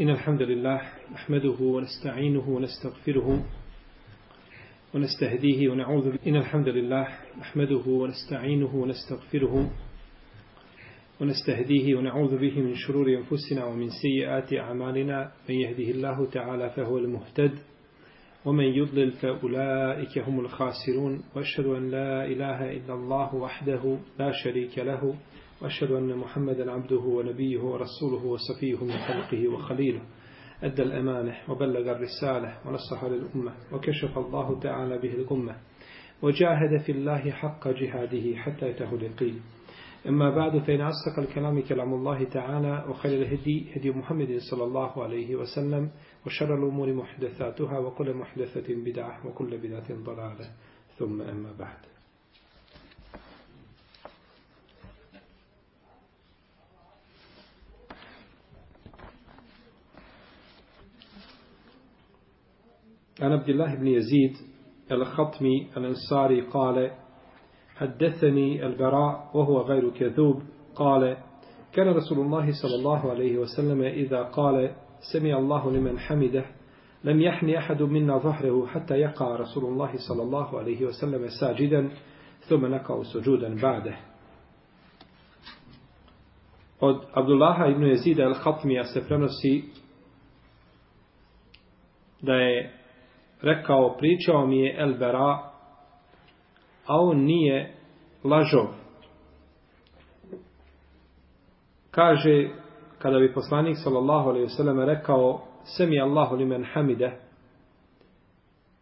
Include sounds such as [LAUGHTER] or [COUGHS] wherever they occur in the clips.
إن الحمد لله نحمده ونستعينه ونستغفره ونستهديه ونعوذ إن الحمد لله نحمده ونستعينه ونستغفره ونستهديه ونعوذ به من شرور أنفسنا ومن سيئات أعمالنا. من يهده الله تعالى فهو المهتد ومن يضلل فأولئك هم الخاسرون. وأشهد أن لا إله إلا الله وحده لا شريك له. وأشهد أن محمدا عبده ونبيه ورسوله وصفيه من خلقه وخليله. أدى الأمانة وبلغ الرسالة ونصح للأمة وكشف الله تعالى به الأمة وجاهد في الله حق جهاده حتى يته اليقين. أما بعد فإن أصدق الكلام كلام الله تعالى وخير الهدي هدي محمد صلى الله عليه وسلم وشر الأمور محدثاتها وكل محدثة بدعة وكل بدعة ضلالة. ثم أما بعد. عن عبد الله بن يزيد الخطمي الأنصاري قال حدثني البراء وهو غير كذوب قال كان رسول الله صلى الله عليه وسلم إذا قال سمع الله لمن حمده لم يحني أحد منا ظهره حتى يقع رسول الله صلى الله عليه وسلم ساجدا ثم نقع سجودا بعده. Od Abdullaha ibn Jezida al-Khatmija se prenosi da je rekao, pričao mi je El Bera, a on nije lažov. Kaže, kada bi poslanik sallallahu alaihi wasallam rekao, semi Allahu li men hamide,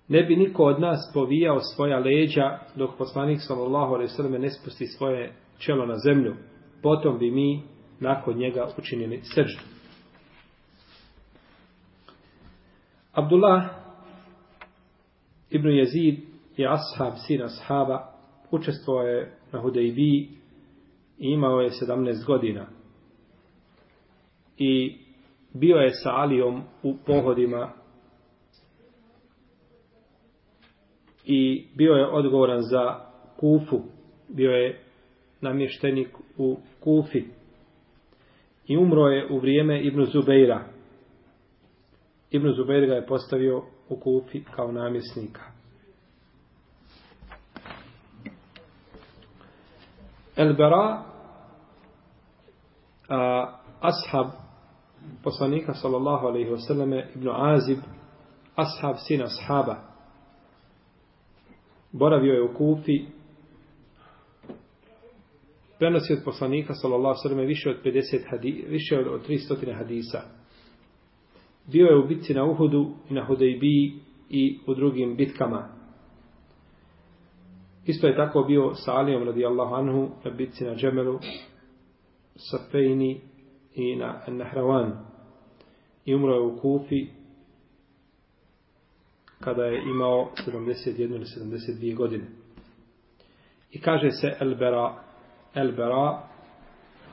ne bi niko od nas povijao svoja leđa dok poslanik sallallahu alaihi wasallam ne spusti svoje čelo na zemlju. Potom bi mi nakon njega učinili srđu. Abdullah Ibn Jezid je ashab, sin ashaba, učestvovao je na Hudejbi i imao je 17 godina. I bio je sa Alijom u pohodima i bio je odgovoran za Kufu. Bio je namještenik u Kufi. I umro je u vrijeme Ibn Zubeira. Ibn Zubeir ga je postavio u Kufi kao namjesnika. El-Bara ashab poslanika sallallahu alaihi wasallam ibn Azib ashab sin ashaba boravio je u Kufi prenosi od poslanika sallallahu alaihi wasallam više od 50 hadisa više od 300 hadisa bio je u bitci na Uhudu i na Hudejbiji i u drugim bitkama. Isto je tako bio sa Alijom radijallahu anhu na bitci na Džemelu, Safejni i na Nahravan. I umro je u Kufi kada je imao 71 ili 72 godine. I kaže se El Bera, El Bera,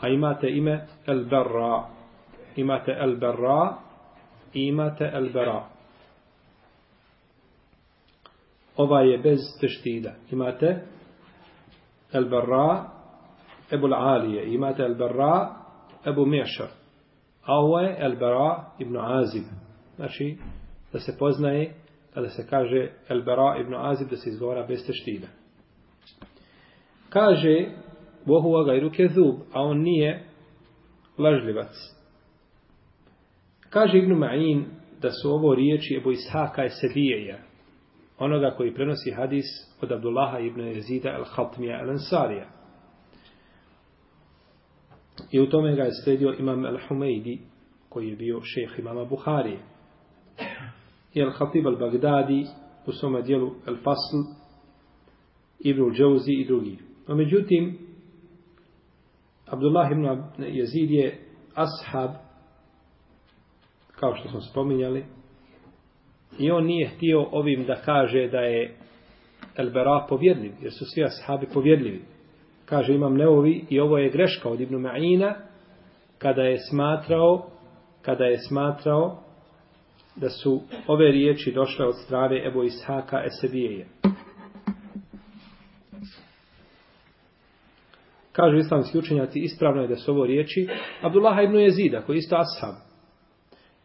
a imate ime El Berra. Imate El Berra, i imate El Bera. Ova je bez teštida. Imate El Bera, Ebu Alije. Imate El Bera, Ebu Mešar. A ovo je El Bera ibn Azib. Znači, da se poznaje, kada se kaže El Bera ibn Azib, da se izgovara bez teštida. Kaže, Bohu agajru kezub, a on nije lažljivac. Kaže Ibn Ma'in da su ovo riječi Ebu Ishaka Esebijeja, onoga koji prenosi hadis od Abdullaha ibn Jezida al-Khatmija al-Ansarija. I u tome ga je sredio imam al-Humeidi, koji je bio šejh imama Buharije. I al-Khatib al-Bagdadi u svome dijelu al-Fasl, Ibn al-Džauzi i drugi. No međutim, Abdullah ibn Jezid je ashab kao što smo spominjali. I on nije htio ovim da kaže da je El Bera povjedljiv, jer su svi ashabi povjedljivi. Kaže imam neovi i ovo je greška od Ibnu Ma'ina kada je smatrao kada je smatrao da su ove riječi došle od strane Ebu Ishaka Esebijeje. Kažu islamski učenjaci, ispravno je da su ovo riječi Abdullaha ibn Jezida, koji je isto ashab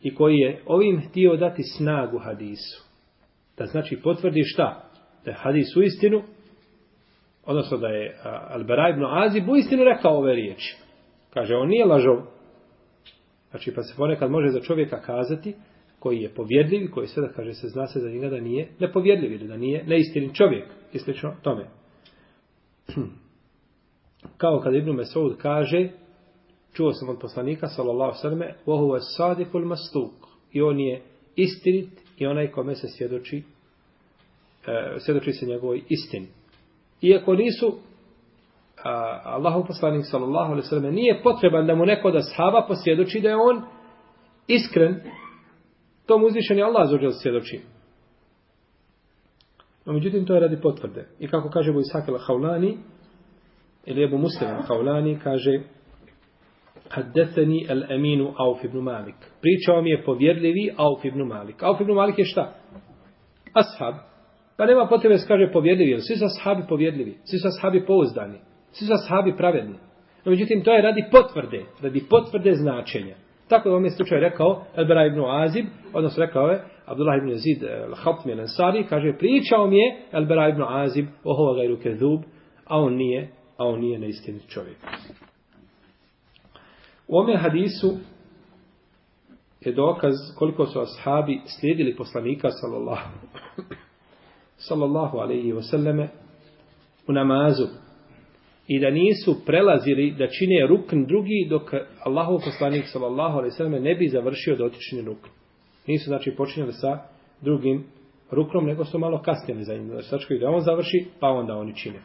i koji je ovim htio dati snagu hadisu. Da znači potvrdi šta? Da je hadis u istinu, odnosno da je Al-Bara ibn Azib u istinu rekao ove riječi. Kaže, on nije lažov. Znači, pa se ponekad može za čovjeka kazati koji je povjedljiv, koji sve da kaže se zna se za njega da nije nepovjedljiv ili da nije neistinin čovjek. I slično tome. Hm. Kao kad Ibn Mesud kaže, čuo sam od poslanika, sallallahu sallam, vohu je sadikul mastuk. I on je istinit i onaj kome se svjedoči, e, svjedoči se njegovoj istini. Iako nisu a, Allahu poslanik sallallahu alejhi ve sellem nije potreban da mu neko da shaba posvjedoči da je on iskren to mu je Allah zađel svjedoči no međutim to je radi potvrde i kako kaže Bojsak al-Hawlani ili Ebu Muslim al-Hawlani kaže Haddeseni al-Aminu Auf ibn Malik. Pričao mi je povjerljivi Auf ibn Malik. Auf ibn Malik je šta? Ashab. Pa nema potrebe se kaže povjerljivi, jer svi su ashabi povjerljivi, svi su ashabi pouzdani. Svi su ashabi pravedni. No, međutim, to je radi potvrde, radi potvrde značenja. Tako je u ovom slučaju rekao Elbera ibn Azib, odnosno rekao je Abdullah ibn Zid al-Hatmi al-Ansari, kaže, pričao mi je Elbera ibn Azib, ohova ga ruke zub, a on nije, a on nije neistinit čovjek. U ome hadisu je dokaz koliko su ashabi slijedili poslanika sallallahu sallallahu alaihi wasallame u namazu i da nisu prelazili da čine rukn drugi dok Allahov poslanik sallallahu alejhi ve sellem ne bi završio dotični rukn. Nisu znači počinjali sa drugim ruknom, nego su malo kasnili za njim. Znači, sačekaju da on završi, pa onda oni čine.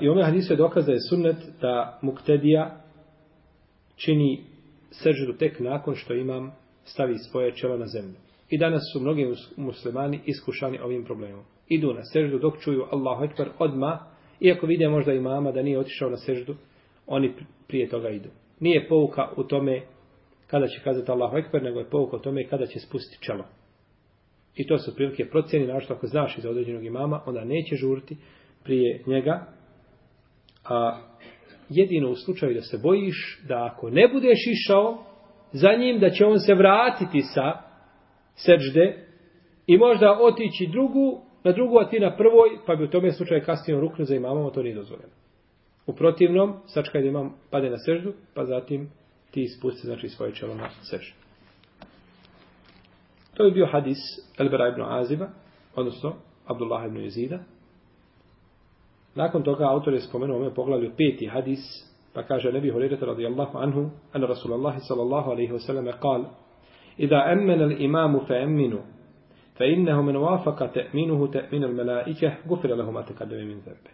I ome hadisu je dokaz da je sunnet da muktedija čini seždu tek nakon što imam stavi svoje čelo na zemlju. I danas su mnogi muslimani iskušani ovim problemom idu na seždu dok čuju Allahu Ekber odma iako vide možda imama da nije otišao na seždu, oni prije toga idu. Nije pouka u tome kada će kazati Allahu Ekber, nego je pouka u tome kada će spustiti čelo. I to su prilike procjeni, našto ako znaš iz određenog imama, onda neće žurti prije njega. A jedino u slučaju da se bojiš da ako ne budeš išao za njim, da će on se vratiti sa seđde i možda otići drugu na drugu, a ti na prvoj, pa bi u tome slučaju kasnije ruknu za imamom, to nije dozvoljeno. U protivnom, sačkaj da imam pade na seždu, pa zatim ti ispusti znači svoje čelo na seždu. To je bio hadis Elbera ibn Aziba, odnosno Abdullah ibn Jezida. Nakon toga autor je spomenuo ome poglavlju peti hadis, pa kaže Nebi Hurirata radijallahu anhu, an Rasulullah sallallahu alaihi wa sallam je kal, Ida emmen al imamu fe emminu, fe innehu men wafaka te'minuhu te'minu al melaike, gufira lehu matika deve min zembe.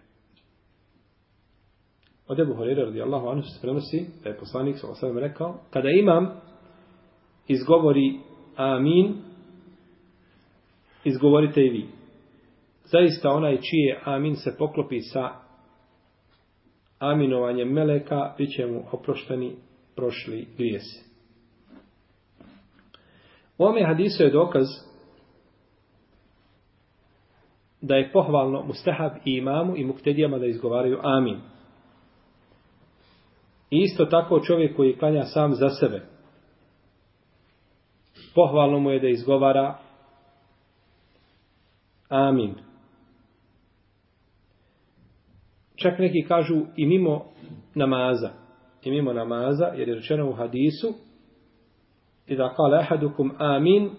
Od Ebu Hurira radijallahu anhu se prenosi, da je poslanik sallallahu alaihi rekao, kada imam izgovori amin, izgovorite i vi. Zaista onaj čije amin se poklopi sa aminovanjem meleka bit će mu oprošteni prošli grijesi. U ome hadisu je dokaz da je pohvalno mustahab i imamu i muktedijama da izgovaraju amin. I isto tako čovjek koji klanja sam za sebe. Pohvalno mu je da izgovara amin. čak neki kažu i mimo namaza. I mimo namaza, jer je rečeno u hadisu, i da ahadukum amin,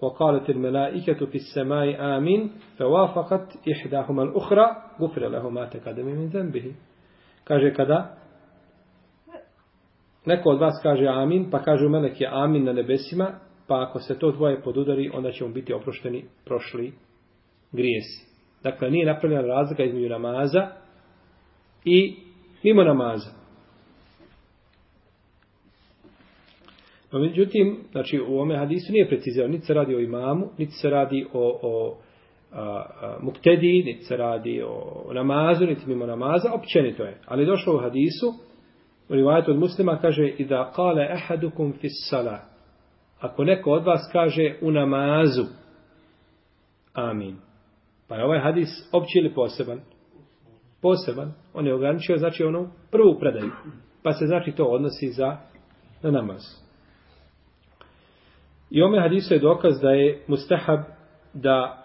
wa kale til melaiketu fis semai amin, fe wafakat ihdahum al uhra, gufre lehuma te kademi min zembihi. Kaže kada, neko od vas kaže amin, pa kaže u melek je amin na nebesima, pa ako se to dvoje podudari, onda će mu biti oprošteni prošli grijesi. Dakle, nije napravljena razlika između namaza i mimo namaza. No, međutim, znači, u ome hadisu nije precizirano, niti se radi o imamu, niti se radi o, o a, a, muktedi, niti se radi o namazu, niti mimo namaza, općenito je. Ali došlo u hadisu, u rivajetu od muslima kaže, i da kale ahadukum fis sala. Ako neko od vas kaže u namazu, amin. Pa je ovaj hadis opći ili poseban? Poseban. On je ograničio, znači, onu prvu predaju. pa se znači to odnosi za na namaz. I ome hadisu je dokaz da je mustahab da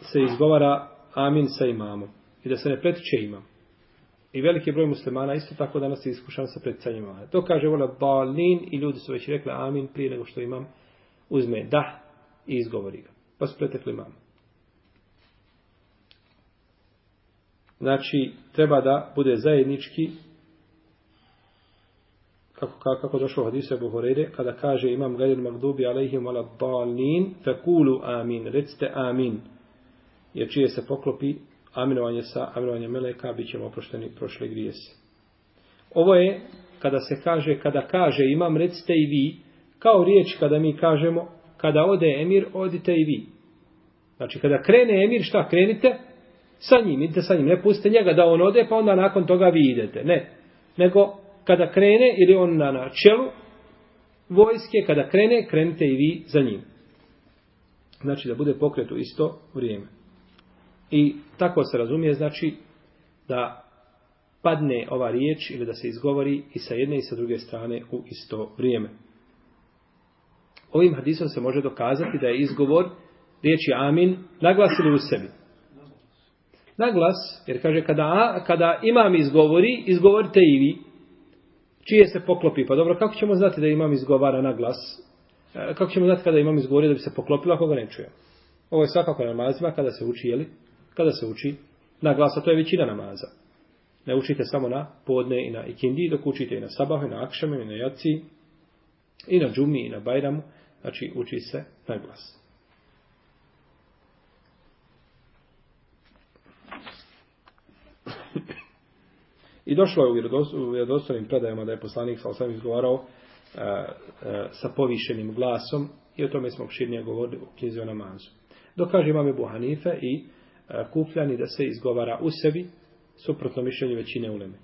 se izgovara amin sa imamom i da se ne pretiče imam. I veliki broj muslimana isto tako danas je iskušan sa preticanjem imama. To kaže vola balin i ljudi su već rekli amin prije nego što imam uzme da i izgovori ga. Pa su pretekli imam. Znači, treba da bude zajednički kako, kako, kako došlo u hadisu Ebu kada kaže imam gajir magdubi alejhim ala dalin, fekulu amin, recite amin, jer čije se poklopi aminovanje sa aminovanjem meleka, bit ćemo oprošteni prošle grijese. Ovo je, kada se kaže, kada kaže imam, recite i vi, kao riječ kada mi kažemo, kada ode emir, odite i vi. Znači, kada krene emir, šta krenite? Sa njim, idite sa njim, ne pustite njega da on ode, pa onda nakon toga vi idete. Ne, nego kada krene, ili on na, na čelu vojske, kada krene, krenite i vi za njim. Znači, da bude pokret u isto vrijeme. I tako se razumije, znači, da padne ova riječ ili da se izgovori i sa jedne i sa druge strane u isto vrijeme. Ovim hadisom se može dokazati da je izgovor riječi amin naglasili u sebi. Naglas, jer kaže kada, kada imam izgovori, izgovorite i vi. Čije se poklopi? Pa dobro, kako ćemo znati da imam izgovara na glas? E, kako ćemo znati kada imam izgovori da bi se poklopilo ako ga ne čujem? Ovo je svakako namazima kada se uči, jeli? Kada se uči na glas, a to je većina namaza. Ne učite samo na podne i na ikindi, dok učite i na sabahu, i na akšame, i na jaci, i na džumi, i na bajramu. Znači, uči se na glas. I došlo je u vjerodostojnim predajama da je poslanik sa osam izgovarao e, e, sa povišenim glasom i o tome smo opširnije govorili u knjizi o namazu. Dokaže Ebu Hanife i e, kupljani da se izgovara u sebi suprotno mišljenju većine uleme.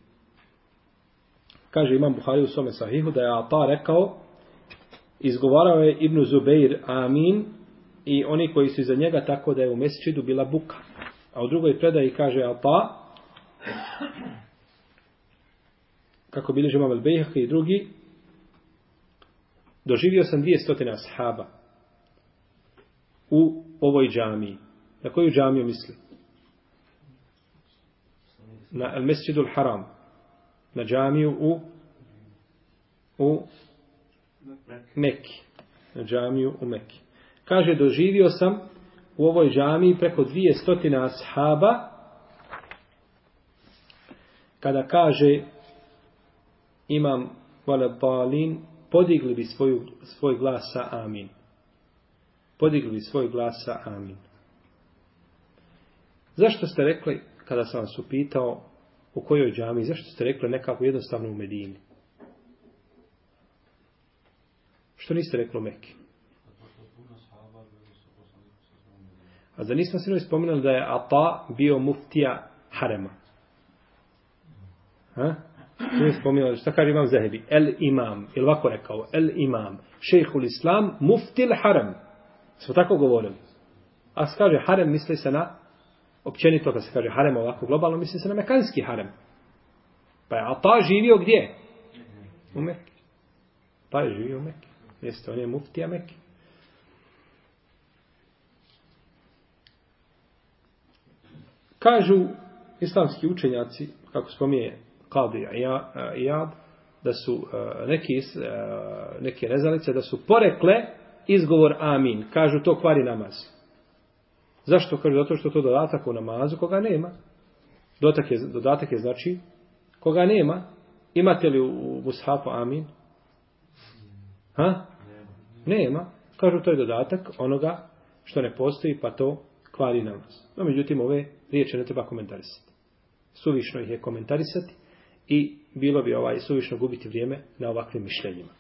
Kaže imam Buhari u svome sahihu da je Ata rekao izgovarao je Ibnu Zubeir Amin i oni koji su iza njega tako da je u mesčidu bila buka. A u drugoj predaji kaže Ata kako bili imam al i drugi, doživio sam dvije stotine ashaba u ovoj džamiji. Na koju džamiju misli? Na al mesjidul haram. Na džamiju u u Mekki. Na džamiju u Mekki. Kaže, doživio sam u ovoj džamiji preko dvije stotine ashaba kada kaže imam balin, podigli bi svoju, svoj glas sa amin. Podigli bi svoj glas sa amin. Zašto ste rekli, kada sam vas upitao u kojoj džami, zašto ste rekli nekako jednostavno u Medini? Što niste rekli u Mekke? A za nismo sinovi spominali da je Ata bio muftija Harema? Ha? Nije spominjali, šta kaže imam Zahebi? El imam, ili ovako rekao, el imam, šejhul islam, muftil haram. Smo tako govorili. A se kaže harem, misli se na, općenito kad se kaže harem ovako globalno, misli se na mekanski harem. Pa je, Ata pa živio gdje? U Mekke. Pa je živio u Mekke. Jeste, on je muftija Mekke. Kažu islamski učenjaci, kako spominje Qadi e, Iyad, da su e, neki, e, neke rezalice, da su porekle izgovor amin. Kažu to kvari namaz. Zašto? Kažu zato što to dodatak u namazu koga nema. Dodatak je, dodatak je znači koga nema. Imate li u mushafu amin? Ha? Nema. Kažu to je dodatak onoga što ne postoji pa to kvari namaz. No, međutim, ove riječi ne treba komentarisati. Suvišno ih je komentarisati i bilo bi ovaj suvišno gubiti vrijeme na ovakvim mišljenjima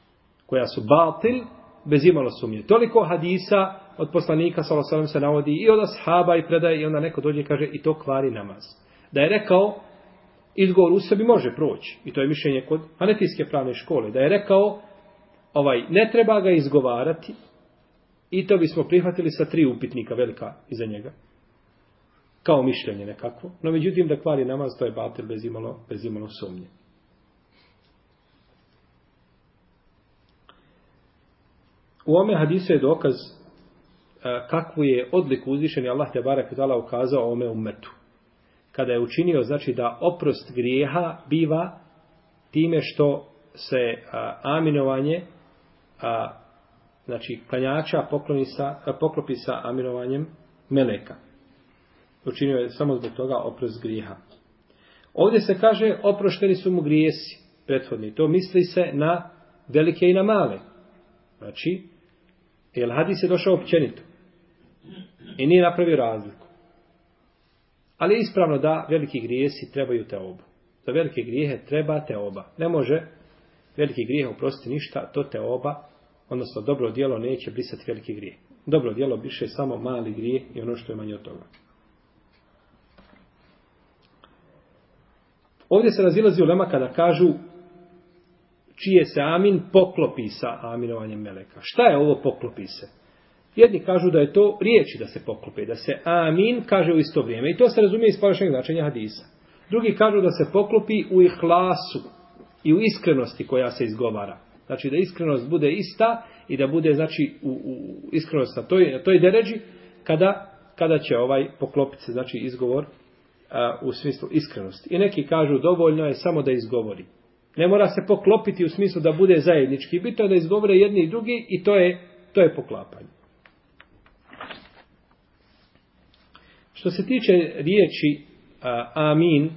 koja su batil bez imalo sumnje. Toliko hadisa od poslanika sallallahu se navodi i od ashaba i predaje i onda neko dođe i kaže i to kvari namaz. Da je rekao izgovor u sebi može proći i to je mišljenje kod anetijske pravne škole. Da je rekao ovaj ne treba ga izgovarati i to bismo prihvatili sa tri upitnika velika iza njega kao mišljenje nekako. No međutim da kvari namaz to je batil bez imalo, bez imalo sumnje. U ome hadisu je dokaz e, kakvu je odliku uzvišeni Allah te barek tala ukazao ome umetu. Kada je učinio, znači da oprost grijeha biva time što se a, aminovanje a, znači klanjača pokloni sa, poklopi sa aminovanjem meleka. Učinio je samo zbog toga oprost grijeha. Ovdje se kaže oprošteni su mu grijesi prethodni. To misli se na velike i na male. Znači, jer hadis je došao općenito. I nije napravio razliku. Ali je ispravno da veliki grijesi trebaju te oba. Za velike grijehe treba te oba. Ne može veliki grijeh oprostiti ništa, to te oba, odnosno dobro dijelo neće brisati veliki grijeh. Dobro dijelo biše samo mali grijeh i ono što je manje od toga. Ovdje se razilazi u lema kada kažu čije se amin poklopi sa aminovanjem meleka. Šta je ovo poklopi se? Jedni kažu da je to riječi da se poklope, da se amin kaže u isto vrijeme. I to se razumije iz površenja značenja hadisa. Drugi kažu da se poklopi u ihlasu i u iskrenosti koja se izgovara. Znači da iskrenost bude ista i da bude znači u, u iskrenost na toj, na toj deređi kada, kada će ovaj poklopiti se znači izgovor a, u smislu iskrenosti. I neki kažu dovoljno je samo da izgovori. Ne mora se poklopiti u smislu da bude zajednički. Bito je da izgovore jedni i drugi i to je, to je poklapanje. Što se tiče riječi a, amin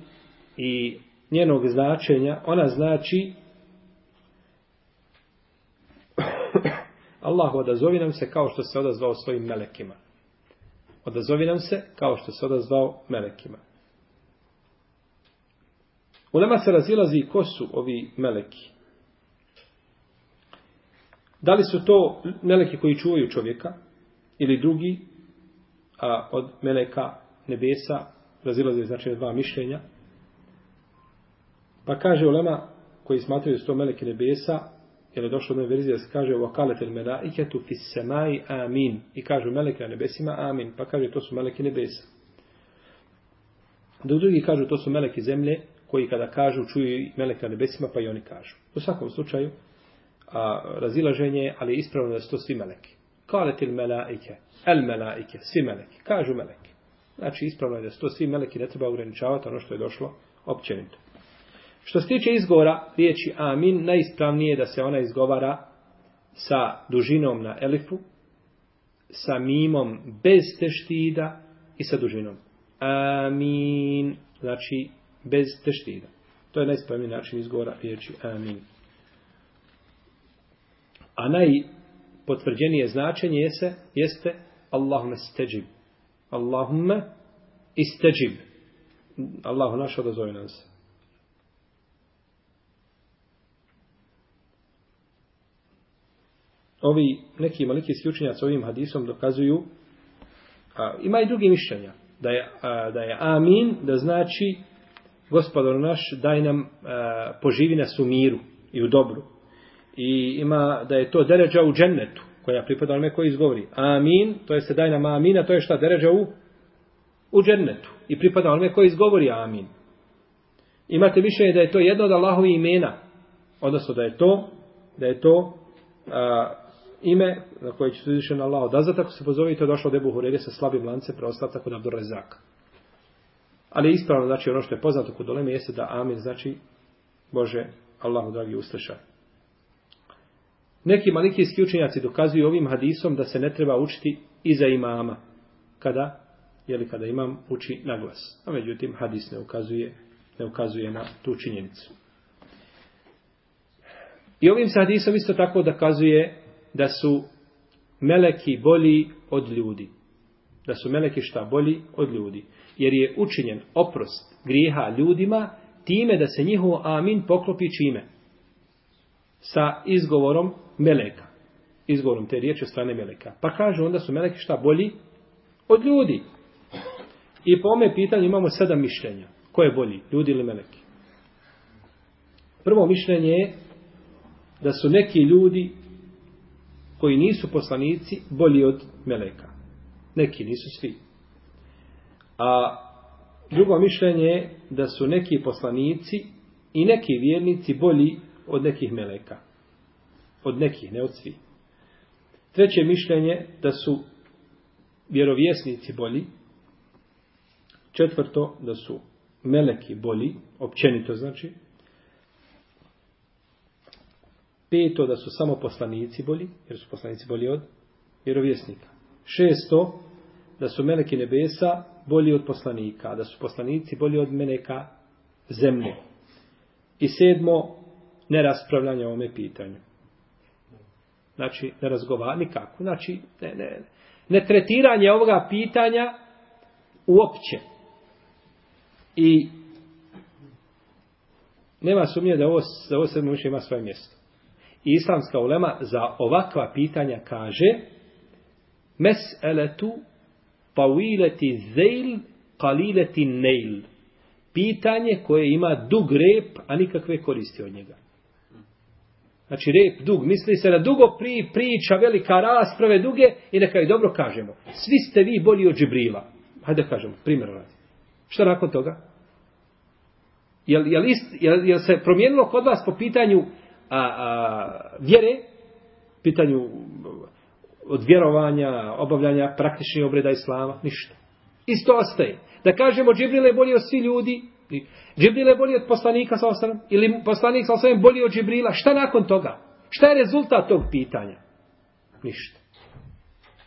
i njenog značenja, ona znači [COUGHS] Allah odazovi nam se kao što se odazvao svojim melekima. Odazovi nam se kao što se odazvao melekima. U nama se razilazi ko su ovi meleki. Da li su to meleki koji čuvaju čovjeka ili drugi a, od meleka nebesa razilaze znači dva mišljenja. Pa kaže ulema koji smatraju sto meleki nebesa, jer je došlo do verzije se kaže u akaletel melaiketu fis semai amin. I kažu meleki na nebesima amin. Pa kaže to su meleki nebesa. Dok drugi kažu to su meleki zemlje koji kada kažu čuju meleka nebesima pa i oni kažu. U svakom slučaju a, razilaženje, ali je ispravno da su to svi meleki. Kaletil melaike, el melaike, svi meleki. Kažu meleki. Znači ispravno je da su to svi meleki, ne treba ograničavati ono što je došlo općenito. Što se tiče izgovora riječi amin, najispravnije je da se ona izgovara sa dužinom na elifu, sa mimom bez teštida i sa dužinom. Amin, znači bez teštida. To je najispravniji način izgovora riječi amin. A najpotvrđenije značenje jeste, jeste Allahumma steđib. Allahumma isteđib. Allahu naš odazove nam se. ovi neki malikijski učenjaci ovim hadisom dokazuju a, ima i drugi mišljenja da je, a, da je amin da znači gospodar naš daj nam e, poživi nas u miru i u dobru. I ima da je to deređa u džennetu koja pripada onome koji izgovori. Amin, to je se daj nam amin a to je šta deređa u u džennetu. I pripada onome koji izgovori amin. Imate mišljenje da je to jedno od Allahovi imena odnosno da je to da je to a, ime na koje će se uzvišen Allah odazvat, ako se pozove i to je došlo od Ebu Hurere sa slabim lance preostav tako da Abdur Rezaka. Ali ispravno, znači ono što je poznato kod Oleme jeste da Amin znači Bože, Allahu dragi usliša. Neki malikijski učenjaci dokazuju ovim hadisom da se ne treba učiti iza imama kada jeli kada imam uči na glas. A međutim hadis ne ukazuje ne ukazuje na tu činjenicu. I ovim se hadisom isto tako dokazuje da su meleki bolji od ljudi. Da su meleki šta bolji od ljudi. Jer je učinjen oprost grijeha ljudima time da se njihov amin poklopi čime? Sa izgovorom meleka. Izgovorom te riječi od strane meleka. Pa kaže onda su meleki šta bolji od ljudi. I po ome pitanju imamo sedam mišljenja. Ko je bolji, ljudi ili meleki? Prvo mišljenje je da su neki ljudi koji nisu poslanici bolji od meleka. Neki nisu svi. A drugo mišljenje je da su neki poslanici i neki vjernici bolji od nekih meleka. Od nekih, ne od svih. Treće mišljenje da su vjerovjesnici bolji. Četvrto, da su meleki bolji, općenito znači. Peto, da su samo poslanici bolji, jer su poslanici bolji od vjerovjesnika. Šesto, da su meleki nebesa bolji od poslanika, da su poslanici bolji od meleka zemlje. I sedmo, neraspravljanje o ovome pitanju. Znači, ne razgovara nikako. Znači, ne, ne, ne tretiranje ovoga pitanja uopće. I nema sumnje da ovo, da ovo sedmo ima svoje mjesto. I islamska ulema za ovakva pitanja kaže mes'eletu pawilati zeil qalilati neil. Pitanje koje ima dug rep, a nikakve koristi od njega. Znači rep dug, misli se na dugo pri, priča, velika rasprave duge i neka je dobro kažemo. Svi ste vi bolji od Džibrila. Hajde da kažemo, primjer radi. Šta nakon toga? Jel, jel, ist, jel, jel se promijenilo kod vas po pitanju a, a, vjere, pitanju od vjerovanja, obavljanja praktičnih obreda islama? Ništa. Isto ostaje. Da kažemo Džibril je bolji od svi ljudi, Džibril je bolji od poslanika sa osram, ili poslanik sa osram bolji od Džibrila, šta nakon toga? Šta je rezultat tog pitanja? Ništa.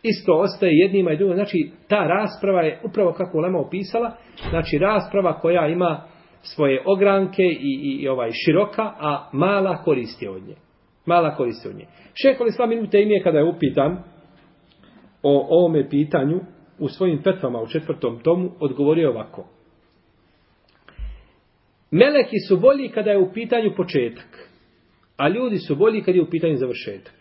Isto ostaje jednima i drugima. Znači, ta rasprava je upravo kako Lema opisala, znači rasprava koja ima svoje ogranke i, i, i ovaj široka, a mala koristi od nje. Mala koriste od nje. Šehol Islam Ibn Taymije kada je upitan o ovome pitanju, u svojim petvama u četvrtom tomu odgovorio ovako. Meleki su bolji kada je u pitanju početak, a ljudi su bolji kada je u pitanju završetak.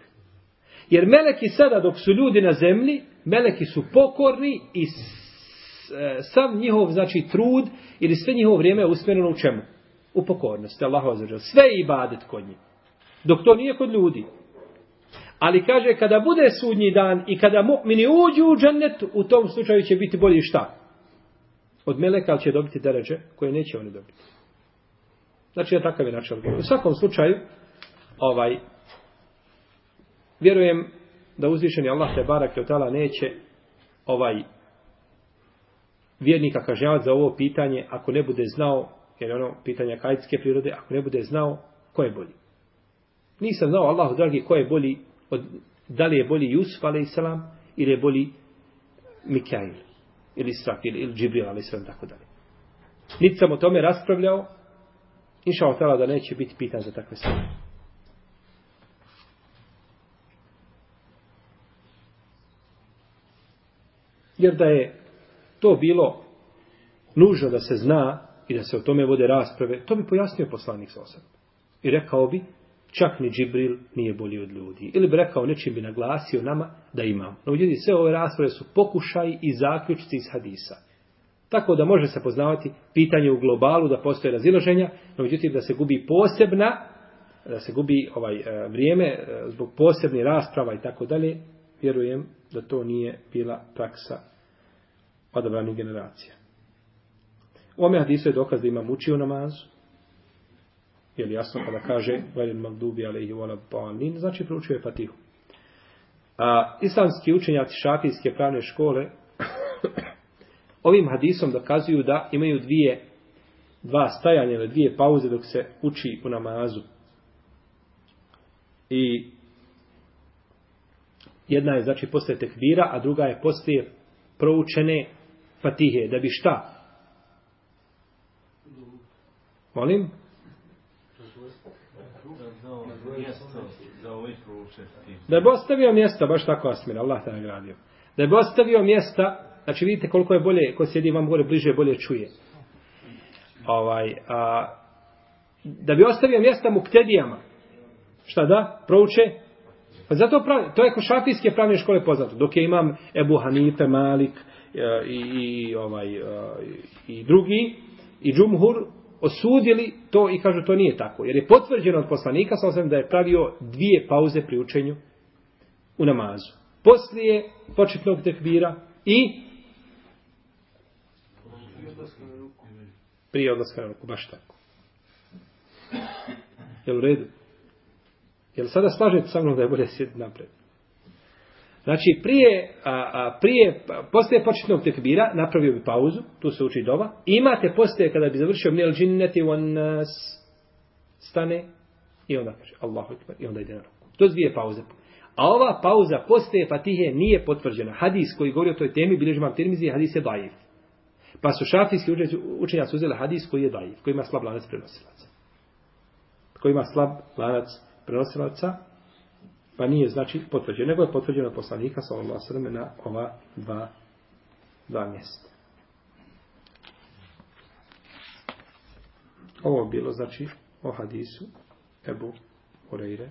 Jer meleki sada dok su ljudi na zemlji, meleki su pokorni i e, sam njihov znači trud ili sve njihovo vrijeme je usmjereno u čemu? U pokornosti. Allah ozređao. Sve je ibadet kod njih. Dok to nije kod ljudi. Ali kaže, kada bude sudnji dan i kada mu'mini uđu u džennet, u tom slučaju će biti bolji šta? Od meleka, će dobiti deređe koje neće oni dobiti. Znači, je takav je način odgovor. U svakom slučaju, ovaj, vjerujem da uzvišeni Allah te barak tala neće ovaj vjernika kažnjavati za ovo pitanje ako ne bude znao, jer ono pitanje kajtske prirode, ako ne bude znao ko je bolji. Nisam znao, Allah dragi, ko je bolji, od, da li je bolji Jusuf, a.s. ili je bolji Mikail, ili Srafil, ili Džibril, a.s. tako dalje. Niti sam o tome raspravljao, Inša Allah da neće biti pitan za takve stvari. Jer da je to bilo nužno da se zna i da se o tome vode rasprave, to bi pojasnio poslanik sa osam. I rekao bi, čak ni Džibril nije bolji od ljudi. Ili bi rekao, nečim bi naglasio nama da imamo. No, ljudi, sve ove rasprave su pokušaj i zaključci iz hadisa. Tako da može se poznavati pitanje u globalu da postoje razilaženja, no međutim da se gubi posebna, da se gubi ovaj e, vrijeme e, zbog posebnih rasprava i tako dalje, vjerujem da to nije bila praksa odabranih generacija. U ome hadisu je dokaz da imam učio namazu. Je li jasno kada kaže Velin Magdubi alaihi wa labanin, znači proučuje Fatihu. A, islamski učenjaci šafijske pravne škole [CLEARS THROAT] ovim hadisom dokazuju da imaju dvije dva stajanja ili dvije pauze dok se uči u namazu. I jedna je znači poslije tekbira, a druga je poslije proučene fatihe. Da bi šta? Molim? Da bi ostavio mjesta, baš tako Asmir, Allah te nagradio. Da bi ostavio mjesta Znači vidite koliko je bolje, ko sjedi vam gore bliže, bolje čuje. Ovaj, a, da bi ostavio mjesta muktedijama, šta da, prouče, pa zato pravi, to je ko šafijske pravne škole poznato, dok je imam Ebu Hanife, Malik e, i, i, ovaj, e, i drugi, i Džumhur, osudili to i kažu to nije tako. Jer je potvrđeno od poslanika, sa osam da je pravio dvije pauze pri učenju u namazu. Poslije početnog tekbira i Prije odlaska na ruku, baš tako. Jel u redu? Jel sada slažete sa mnom da je bolje sjediti napred? Znači, prije, a, a, prije, poslije početnog tekbira, napravio bi pauzu, tu se uči doba, imate poslije kada bi završio mnijel džinneti on nas stane i onda kaže Allahu ekber i onda ide na ruku. To je dvije pauze. A ova pauza poslije fatihe nije potvrđena. Hadis koji govori o toj temi bilježi mam tirmizi, hadis je dajiv. Pa su šafijski učenjaci uzeli hadis koji je dajiv, koji ima slab lanac prenosilaca. Koji ima slab lanac prenosilaca, pa nije znači potvrđeno, nego je potvrđeno poslanika sallallahu alejhi na ova dva dva mjesta. Ovo bilo znači o hadisu Ebu Hureyre,